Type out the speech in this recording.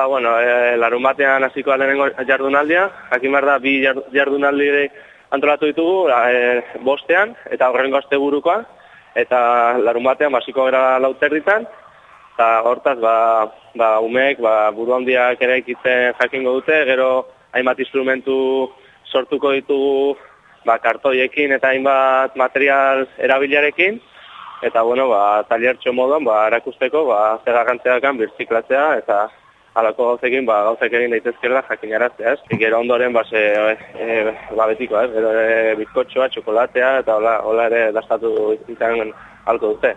Ba, bueno, e, larun batean hasiko lehenengo jardunaldia, jakin behar da bi jardunaldi antolatu ditugu e, bostean eta horrengo aste burukoa, eta larun batean basiko gara lauterritan, eta hortaz, ba, ba, umek, ba, buru handiak ere ikitzen jakingo dute, gero hainbat instrumentu sortuko ditugu ba, kartoiekin eta hainbat material erabilarekin, eta bueno, ba, taliertxo moduan, ba, erakusteko, ba, zer birtziklatzea, eta alako gauzekin, ba, gauzek egin daitezkela jakin araztea, ez? Gero ondoren, ba, ze, e, ba, betiko, ez? Gero, e, bizkotxoa, txokolatea, eta hola, hola ere dastatu izan alko dute.